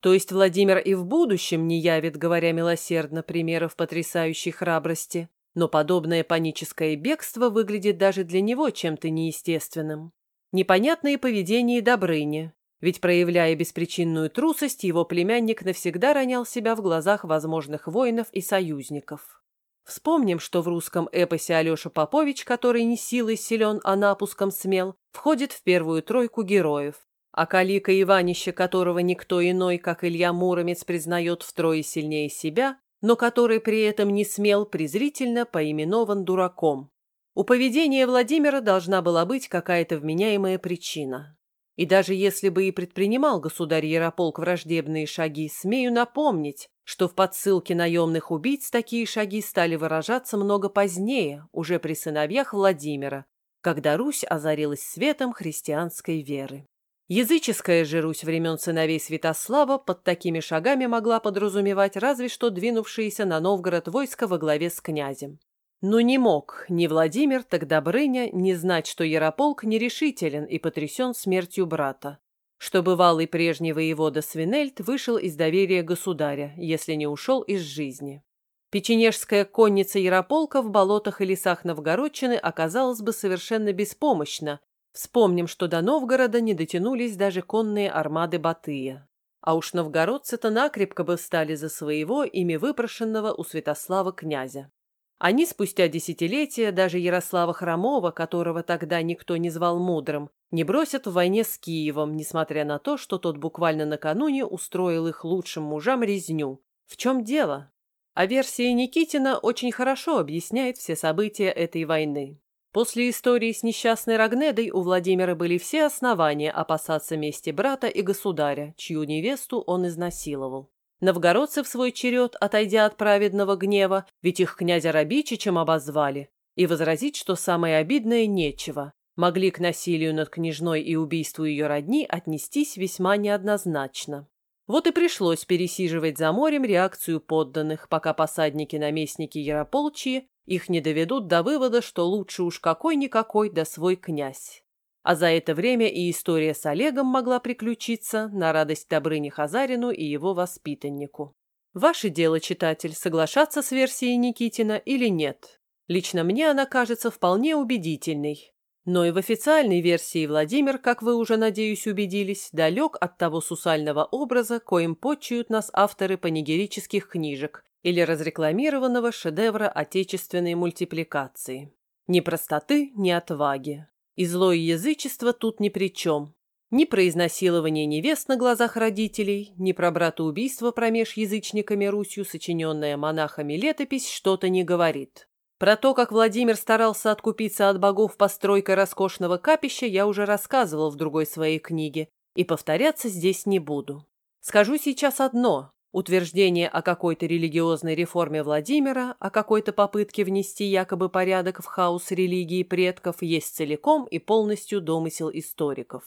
То есть Владимир и в будущем не явит, говоря милосердно, примеров потрясающей храбрости, но подобное паническое бегство выглядит даже для него чем-то неестественным. Непонятное поведение Добрыни, ведь, проявляя беспричинную трусость, его племянник навсегда ронял себя в глазах возможных воинов и союзников. Вспомним, что в русском эпосе Алеша Попович, который не силой силен, а напуском смел, входит в первую тройку героев, а Калика Иванище, которого никто иной, как Илья Муромец, признает втрое сильнее себя, но который при этом не смел презрительно поименован дураком. У поведения Владимира должна была быть какая-то вменяемая причина. И даже если бы и предпринимал государь Ярополк враждебные шаги, смею напомнить, что в подсылке наемных убийц такие шаги стали выражаться много позднее, уже при сыновьях Владимира, когда Русь озарилась светом христианской веры. Языческая же Русь времен сыновей Святослава под такими шагами могла подразумевать разве что двинувшиеся на Новгород войско во главе с князем. Но не мог ни Владимир, так Добрыня не знать, что Ярополк нерешителен и потрясен смертью брата. Что бывалый прежний воевода Свинельд вышел из доверия государя, если не ушел из жизни. Печенежская конница Ярополка в болотах и лесах Новгородчины оказалась бы совершенно беспомощна, Вспомним, что до Новгорода не дотянулись даже конные армады Батыя. А уж новгородцы-то накрепко бы встали за своего, ими выпрошенного у Святослава князя. Они спустя десятилетия даже Ярослава Хромова, которого тогда никто не звал мудрым, не бросят в войне с Киевом, несмотря на то, что тот буквально накануне устроил их лучшим мужам резню. В чем дело? А версия Никитина очень хорошо объясняет все события этой войны. После истории с несчастной Рагнедой у Владимира были все основания опасаться мести брата и государя, чью невесту он изнасиловал. Новгородцы в свой черед, отойдя от праведного гнева, ведь их князя Рабичичем обозвали, и возразить, что самое обидное нечего, могли к насилию над княжной и убийству ее родни отнестись весьма неоднозначно. Вот и пришлось пересиживать за морем реакцию подданных, пока посадники-наместники Ярополчьи их не доведут до вывода, что лучше уж какой-никакой да свой князь. А за это время и история с Олегом могла приключиться на радость Добрыне Хазарину и его воспитаннику. Ваше дело, читатель, соглашаться с версией Никитина или нет. Лично мне она кажется вполне убедительной. Но и в официальной версии Владимир, как вы уже, надеюсь, убедились, далек от того сусального образа, коим почуют нас авторы панигерических книжек или разрекламированного шедевра отечественной мультипликации. Ни простоты, ни отваги. И злое язычество тут ни при чем. Ни про изнасилование невест на глазах родителей, ни про братоубийство промеж язычниками Русью, сочиненная монахами летопись, что-то не говорит. Про то, как Владимир старался откупиться от богов постройкой роскошного капища, я уже рассказывал в другой своей книге, и повторяться здесь не буду. Скажу сейчас одно. Утверждение о какой-то религиозной реформе Владимира, о какой-то попытке внести якобы порядок в хаос религии предков, есть целиком и полностью домысел историков.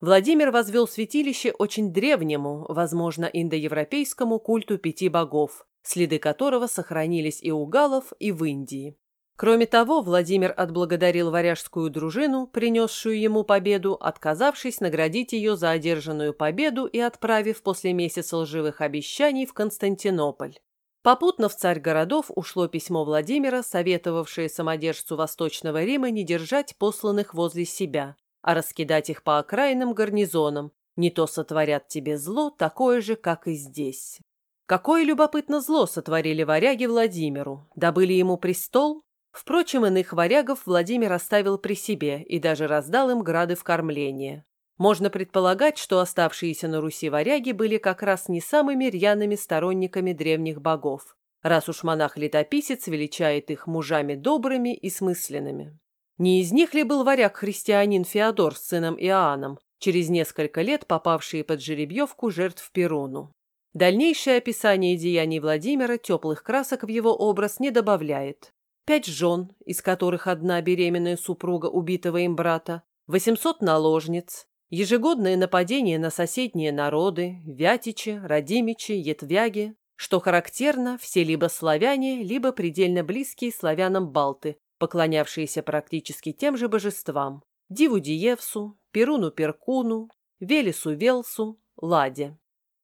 Владимир возвел святилище очень древнему, возможно, индоевропейскому культу пяти богов, следы которого сохранились и у галлов, и в Индии. Кроме того, Владимир отблагодарил варяжскую дружину, принесшую ему победу, отказавшись наградить ее за одержанную победу и отправив после месяца лживых обещаний в Константинополь. Попутно в царь городов ушло письмо Владимира, советовавшее самодержцу Восточного Рима не держать посланных возле себя, а раскидать их по окраинным гарнизонам, не то сотворят тебе зло, такое же, как и здесь. Какое любопытно зло сотворили варяги Владимиру, добыли ему престол? Впрочем, иных варягов Владимир оставил при себе и даже раздал им грады в кормление. Можно предполагать, что оставшиеся на Руси варяги были как раз не самыми рьяными сторонниками древних богов, раз уж монах-летописец величает их мужами добрыми и смысленными. Не из них ли был варяг-христианин Феодор с сыном Иоанном, через несколько лет попавшие под жеребьевку жертв Перуну? Дальнейшее описание деяний Владимира теплых красок в его образ не добавляет. Пять жен, из которых одна беременная супруга убитого им брата, 800 наложниц, ежегодное нападение на соседние народы, Вятичи, Радимичи, Етвяги, что характерно, все либо славяне, либо предельно близкие славянам балты, поклонявшиеся практически тем же божествам – Диву Диевсу, Перуну Перкуну, Велесу Велсу, Ладе.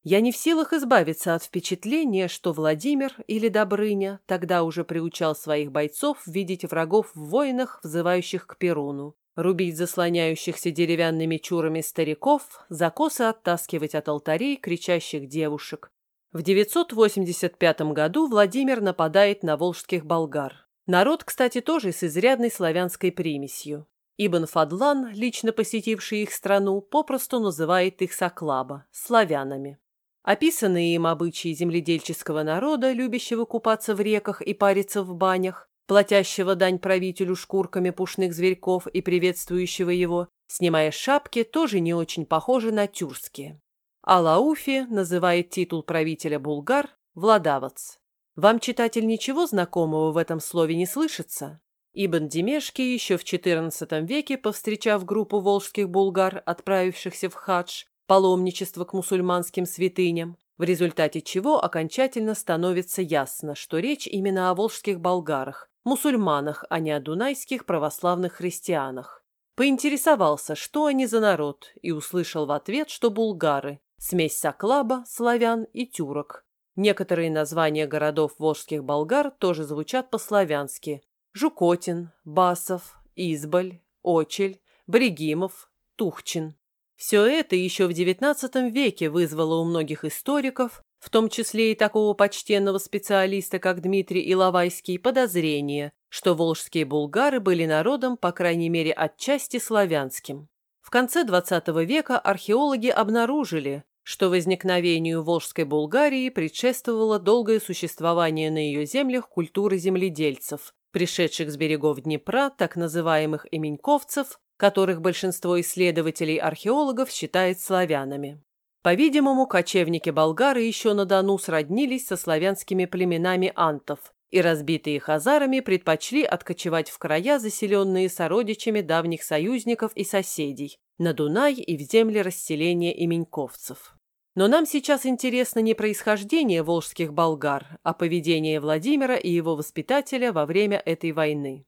Я не в силах избавиться от впечатления, что Владимир или Добрыня тогда уже приучал своих бойцов видеть врагов в воинах, взывающих к Перуну, рубить заслоняющихся деревянными чурами стариков, закосы оттаскивать от алтарей кричащих девушек. В 985 году Владимир нападает на волжских болгар. Народ, кстати, тоже с изрядной славянской примесью. Ибн Фадлан, лично посетивший их страну, попросту называет их Соклаба – славянами. Описанные им обычаи земледельческого народа, любящего купаться в реках и париться в банях, платящего дань правителю шкурками пушных зверьков и приветствующего его, снимая шапки, тоже не очень похожи на тюркские. Алауфи называет титул правителя булгар «владавац». Вам, читатель, ничего знакомого в этом слове не слышится? Ибн Демешки еще в XIV веке, повстречав группу волжских булгар, отправившихся в хадж, паломничество к мусульманским святыням, в результате чего окончательно становится ясно, что речь именно о волжских болгарах, мусульманах, а не о дунайских православных христианах. Поинтересовался, что они за народ, и услышал в ответ, что булгары – смесь соклаба, славян и тюрок. Некоторые названия городов волжских болгар тоже звучат по-славянски – Жукотин, Басов, Изболь, Очель, Брегимов, Тухчин. Все это еще в XIX веке вызвало у многих историков, в том числе и такого почтенного специалиста, как Дмитрий Иловайский, подозрение, что волжские булгары были народом, по крайней мере, отчасти славянским. В конце XX века археологи обнаружили, что возникновению Волжской Булгарии предшествовало долгое существование на ее землях культуры земледельцев, пришедших с берегов Днепра, так называемых именьковцев, которых большинство исследователей-археологов считает славянами. По-видимому, кочевники-болгары еще на Дону сроднились со славянскими племенами антов, и разбитые хазарами предпочли откочевать в края, заселенные сородичами давних союзников и соседей, на Дунай и в земли расселения именьковцев. Но нам сейчас интересно не происхождение волжских болгар, а поведение Владимира и его воспитателя во время этой войны.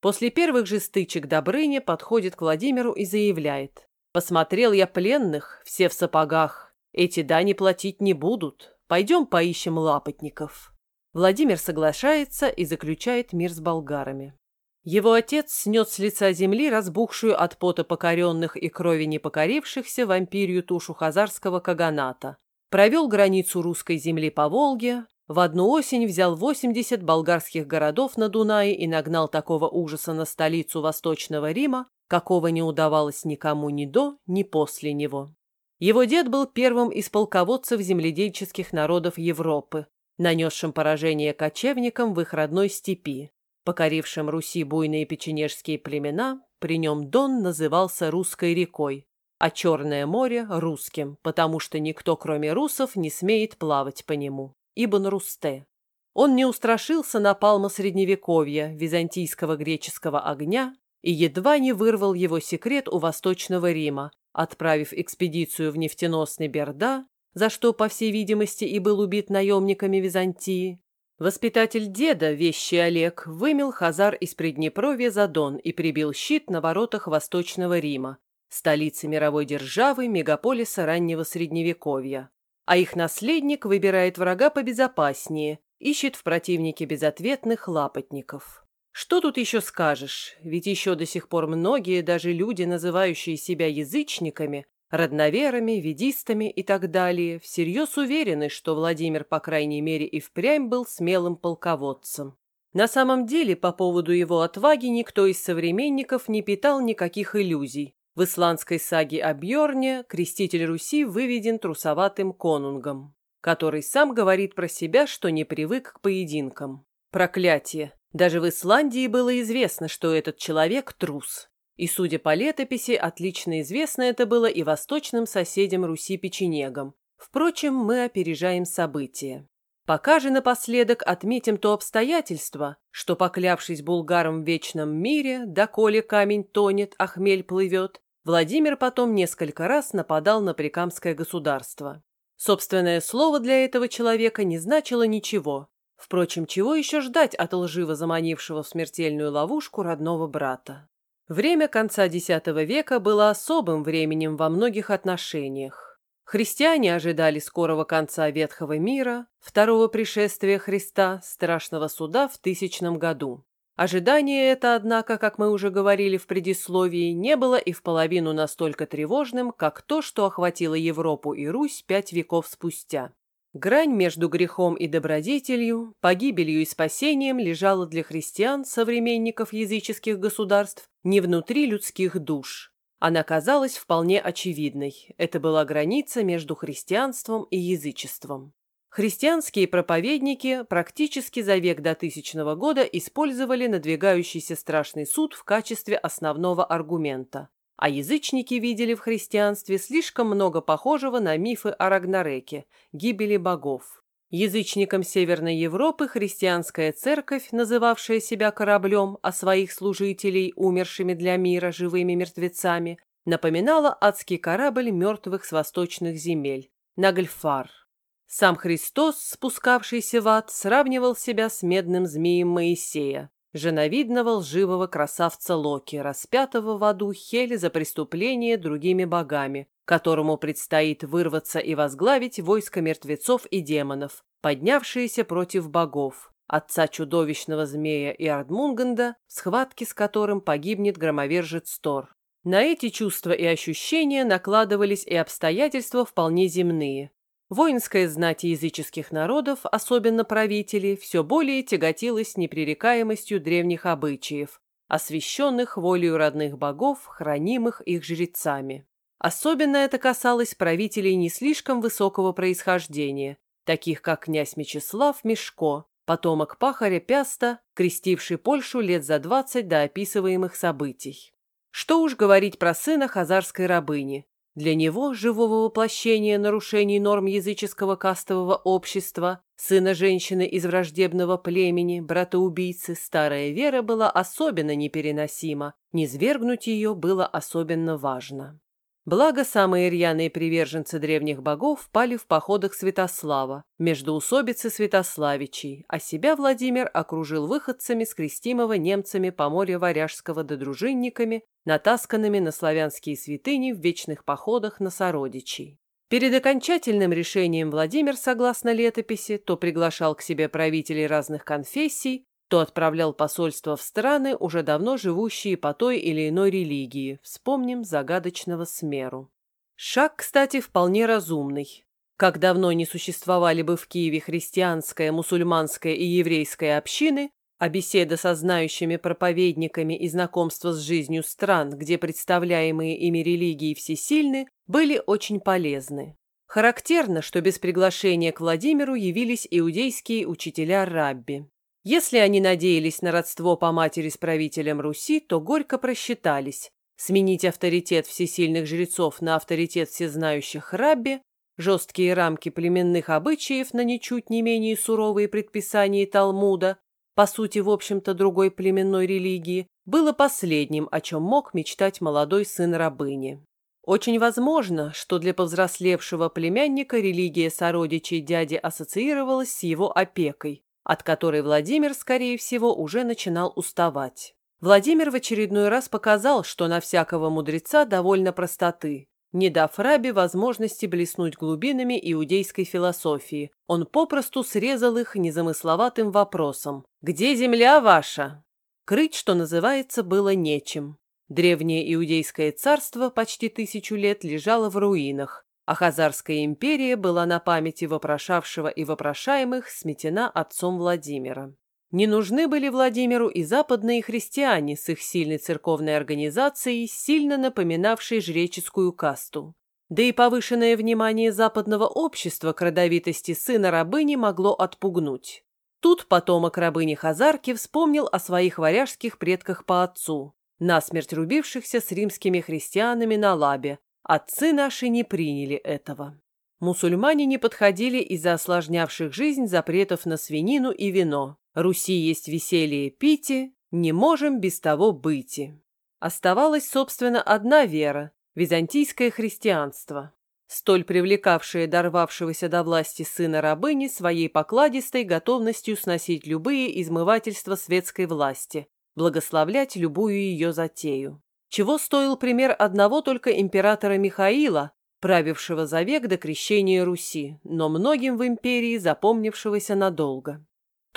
После первых же стычек Добрыня подходит к Владимиру и заявляет. «Посмотрел я пленных, все в сапогах. Эти дани платить не будут. Пойдем поищем лапотников». Владимир соглашается и заключает мир с болгарами. Его отец снес с лица земли разбухшую от пота покоренных и крови непокорившихся вампирью тушу хазарского каганата. Провел границу русской земли по Волге, в одну осень взял 80 болгарских городов на Дунае и нагнал такого ужаса на столицу Восточного Рима, какого не удавалось никому ни до, ни после него. Его дед был первым из полководцев земледельческих народов Европы, нанесшим поражение кочевникам в их родной степи. Покорившим Руси буйные печенежские племена, при нем Дон назывался Русской рекой, а Черное море – русским, потому что никто, кроме русов, не смеет плавать по нему. Ибн Русте. Он не устрашился напалма Средневековья, византийского греческого огня и едва не вырвал его секрет у Восточного Рима, отправив экспедицию в нефтеносный Берда, за что, по всей видимости, и был убит наемниками Византии, Воспитатель деда, вещий Олег, вымел Хазар из Приднепровья за Дон и прибил щит на воротах Восточного Рима, столицы мировой державы, мегаполиса раннего Средневековья. А их наследник выбирает врага побезопаснее, ищет в противнике безответных лапотников. Что тут еще скажешь, ведь еще до сих пор многие, даже люди, называющие себя язычниками, родноверами, ведистами и так далее, всерьез уверены, что Владимир, по крайней мере, и впрямь был смелым полководцем. На самом деле, по поводу его отваги никто из современников не питал никаких иллюзий. В исландской саге о Бьорне креститель Руси выведен трусоватым конунгом, который сам говорит про себя, что не привык к поединкам. Проклятие! Даже в Исландии было известно, что этот человек трус. И, судя по летописи, отлично известно это было и восточным соседям Руси-печенегам. Впрочем, мы опережаем события. Пока же напоследок отметим то обстоятельство, что, поклявшись булгарам в вечном мире, доколе камень тонет, а хмель плывет, Владимир потом несколько раз нападал на Прикамское государство. Собственное слово для этого человека не значило ничего. Впрочем, чего еще ждать от лживо заманившего в смертельную ловушку родного брата? Время конца X века было особым временем во многих отношениях. Христиане ожидали скорого конца ветхого мира, второго пришествия Христа, страшного суда в тысячном году. Ожидание это, однако, как мы уже говорили в предисловии, не было и в половину настолько тревожным, как то, что охватило Европу и Русь пять веков спустя. Грань между грехом и добродетелью, погибелью и спасением лежала для христиан, современников языческих государств, не внутри людских душ. Она казалась вполне очевидной. Это была граница между христианством и язычеством. Христианские проповедники практически за век до тысячного года использовали надвигающийся страшный суд в качестве основного аргумента, а язычники видели в христианстве слишком много похожего на мифы о Рагнареке, гибели богов. Язычникам Северной Европы христианская церковь, называвшая себя кораблем, а своих служителей, умершими для мира, живыми мертвецами, напоминала адский корабль мертвых с восточных земель – Нагльфар. Сам Христос, спускавшийся в ад, сравнивал себя с медным змеем Моисея, женовидного лживого красавца Локи, распятого в аду Хели за преступление другими богами, которому предстоит вырваться и возглавить войско мертвецов и демонов, поднявшиеся против богов, отца чудовищного змея и Ардмунганда, в схватке с которым погибнет громовержец Тор. На эти чувства и ощущения накладывались и обстоятельства вполне земные. Воинская знать языческих народов, особенно правители, все более тяготилась непререкаемостью древних обычаев, освященных волею родных богов, хранимых их жрецами. Особенно это касалось правителей не слишком высокого происхождения, таких как князь Мечислав Мешко, потомок пахаря Пяста, крестивший Польшу лет за двадцать до описываемых событий. Что уж говорить про сына хазарской рабыни. Для него, живого воплощения нарушений норм языческого кастового общества, сына женщины из враждебного племени, брата-убийцы, старая вера была особенно непереносима, низвергнуть ее было особенно важно. Благо, самые рьяные приверженцы древних богов пали в походах Святослава, междоусобицы Святославичей, а себя Владимир окружил выходцами с крестимого немцами по морю Варяжского да дружинниками, натасканными на славянские святыни в вечных походах на сородичей. Перед окончательным решением Владимир, согласно летописи, то приглашал к себе правителей разных конфессий, то отправлял посольство в страны, уже давно живущие по той или иной религии. Вспомним загадочного Смеру. Шаг, кстати, вполне разумный. Как давно не существовали бы в Киеве христианская, мусульманская и еврейская общины, а беседа со знающими проповедниками и знакомство с жизнью стран, где представляемые ими религии всесильны, были очень полезны. Характерно, что без приглашения к Владимиру явились иудейские учителя Рабби. Если они надеялись на родство по матери с правителем Руси, то горько просчитались. Сменить авторитет всесильных жрецов на авторитет всезнающих Рабби, жесткие рамки племенных обычаев на ничуть не менее суровые предписания Талмуда, по сути, в общем-то, другой племенной религии, было последним, о чем мог мечтать молодой сын рабыни. Очень возможно, что для повзрослевшего племянника религия сородичей дяди ассоциировалась с его опекой, от которой Владимир, скорее всего, уже начинал уставать. Владимир в очередной раз показал, что на всякого мудреца довольно простоты, не дав рабе возможности блеснуть глубинами иудейской философии. Он попросту срезал их незамысловатым вопросом «Где земля ваша?». Крыть, что называется, было нечем. Древнее иудейское царство почти тысячу лет лежало в руинах, а Хазарская империя была на памяти вопрошавшего и вопрошаемых сметена отцом Владимира. Не нужны были Владимиру и западные христиане с их сильной церковной организацией, сильно напоминавшей жреческую касту. Да и повышенное внимание западного общества к родовитости сына рабыни могло отпугнуть. Тут потомок рабыни Хазарки вспомнил о своих варяжских предках по отцу, насмерть рубившихся с римскими христианами на Лабе. Отцы наши не приняли этого. Мусульмане не подходили из-за осложнявших жизнь запретов на свинину и вино. Руси есть веселье пити, не можем без того быть. Оставалась, собственно, одна вера – византийское христианство, столь привлекавшее дорвавшегося до власти сына рабыни своей покладистой готовностью сносить любые измывательства светской власти, благословлять любую ее затею. Чего стоил пример одного только императора Михаила, правившего за век до крещения Руси, но многим в империи запомнившегося надолго.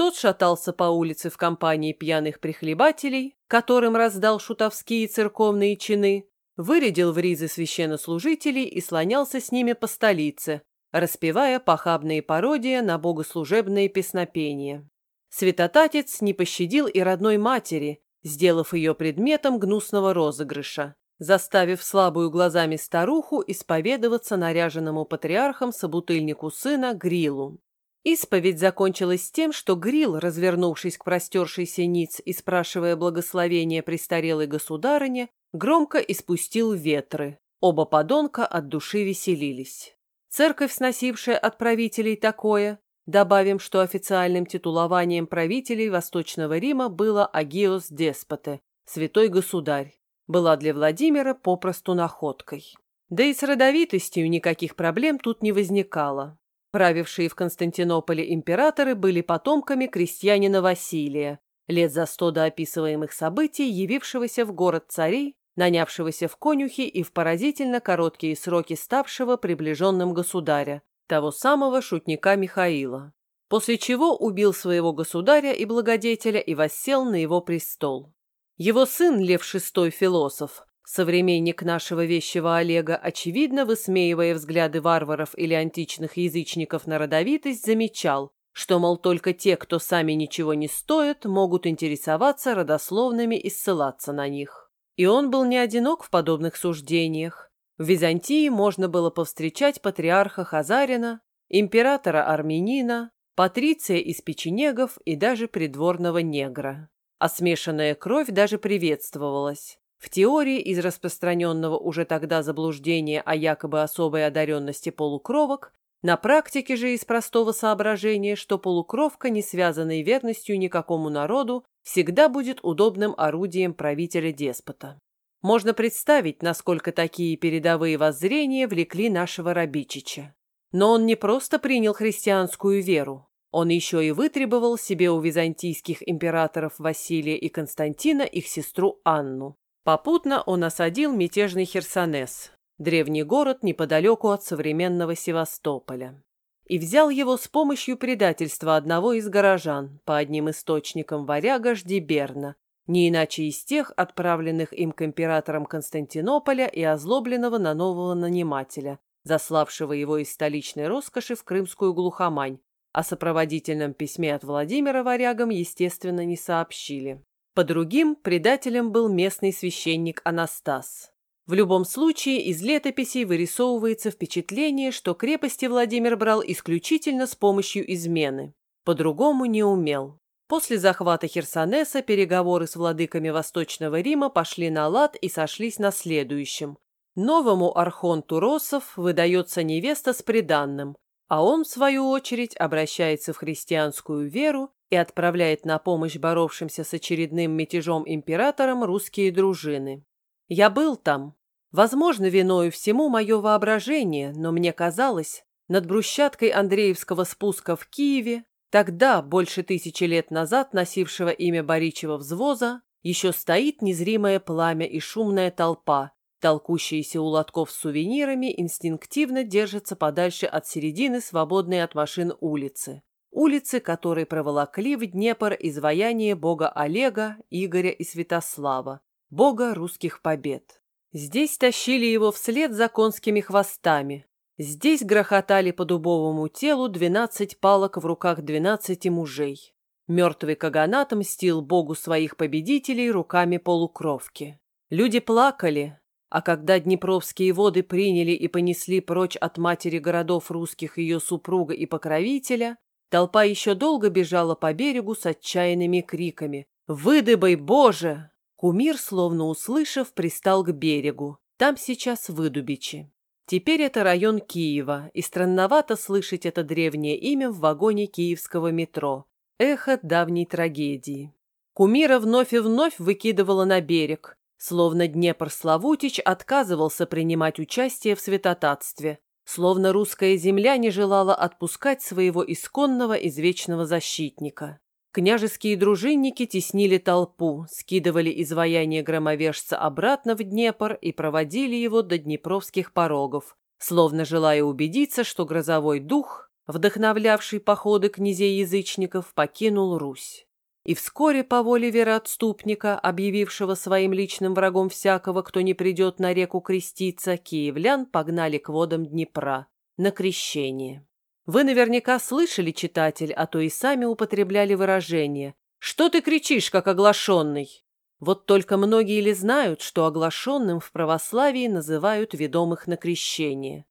Тот шатался по улице в компании пьяных прихлебателей, которым раздал шутовские церковные чины, вырядил в ризы священнослужителей и слонялся с ними по столице, распевая похабные пародии на богослужебные песнопения. Святотатец не пощадил и родной матери, сделав ее предметом гнусного розыгрыша заставив слабую глазами старуху исповедоваться наряженному патриархом собутыльнику сына Грилу. Исповедь закончилась тем, что Грил, развернувшись к простершейся ниц и спрашивая благословения престарелой государыне, громко испустил ветры. Оба подонка от души веселились. Церковь, сносившая от правителей такое, добавим, что официальным титулованием правителей Восточного Рима было Агиос Деспоте, святой государь, была для Владимира попросту находкой. Да и с родовитостью никаких проблем тут не возникало. Правившие в Константинополе императоры были потомками крестьянина Василия, лет за сто до описываемых событий, явившегося в город царей, нанявшегося в конюхи и в поразительно короткие сроки ставшего приближенным государя, того самого шутника Михаила. После чего убил своего государя и благодетеля и воссел на его престол. Его сын Лев VI философ, современник нашего вещего Олега, очевидно высмеивая взгляды варваров или античных язычников на родовитость, замечал, что, мол, только те, кто сами ничего не стоят, могут интересоваться родословными и ссылаться на них. И он был не одинок в подобных суждениях. В Византии можно было повстречать патриарха Хазарина, императора Армянина, патриция из печенегов и даже придворного негра а смешанная кровь даже приветствовалась. В теории из распространенного уже тогда заблуждения о якобы особой одаренности полукровок, на практике же из простого соображения, что полукровка, не связанной верностью никакому народу, всегда будет удобным орудием правителя-деспота. Можно представить, насколько такие передовые воззрения влекли нашего Рабичича. Но он не просто принял христианскую веру, он еще и вытребовал себе у византийских императоров Василия и Константина их сестру Анну. Попутно он осадил мятежный Херсонес, древний город неподалеку от современного Севастополя. и взял его с помощью предательства одного из горожан, по одним источникам варяга Ждиберна, не иначе из тех, отправленных им к императорам Константинополя и озлобленного на нового нанимателя, заславшего его из столичной роскоши в крымскую глухомань, о сопроводительном письме от Владимира варягам, естественно, не сообщили. По другим предателем был местный священник Анастас. В любом случае, из летописей вырисовывается впечатление, что крепости Владимир брал исключительно с помощью измены. По-другому не умел. После захвата Херсонеса переговоры с владыками Восточного Рима пошли на лад и сошлись на следующем. Новому архонту Росов выдается невеста с приданным, а он, в свою очередь, обращается в христианскую веру и отправляет на помощь боровшимся с очередным мятежом императорам русские дружины. Я был там. Возможно, виною всему мое воображение, но мне казалось, над брусчаткой Андреевского спуска в Киеве, тогда, больше тысячи лет назад носившего имя Боричева взвоза, еще стоит незримое пламя и шумная толпа, толкущиеся у лотков с сувенирами инстинктивно держатся подальше от середины свободной от машин улицы. Улицы, которые проволокли в Днепр изваяние бога Олега, Игоря и Святослава, бога русских побед. Здесь тащили его вслед за конскими хвостами. Здесь грохотали по дубовому телу двенадцать палок в руках двенадцати мужей. Мертвый Каганат мстил богу своих победителей руками полукровки. Люди плакали, а когда Днепровские воды приняли и понесли прочь от матери городов русских ее супруга и покровителя, толпа еще долго бежала по берегу с отчаянными криками «Выдыбай, Боже!». Кумир, словно услышав, пристал к берегу. Там сейчас выдубичи. Теперь это район Киева, и странновато слышать это древнее имя в вагоне киевского метро. Эхо давней трагедии. Кумира вновь и вновь выкидывала на берег, Словно Днепр Славутич отказывался принимать участие в святотатстве, словно русская земля не желала отпускать своего исконного извечного защитника. Княжеские дружинники теснили толпу, скидывали изваяние громовержца обратно в Днепр и проводили его до днепровских порогов, словно желая убедиться, что грозовой дух, вдохновлявший походы князей-язычников, покинул Русь. И вскоре по воле вероотступника, объявившего своим личным врагом всякого, кто не придет на реку креститься, киевлян погнали к водам Днепра на крещение. Вы наверняка слышали, читатель, а то и сами употребляли выражение «Что ты кричишь, как оглашенный?» Вот только многие ли знают, что оглашенным в православии называют ведомых на крещение.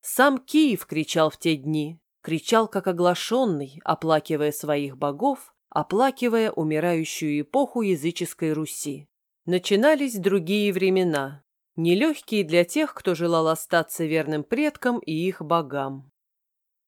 Сам Киев кричал в те дни, кричал как оглашенный, оплакивая своих богов, оплакивая умирающую эпоху языческой Руси. Начинались другие времена, нелегкие для тех, кто желал остаться верным предкам и их богам.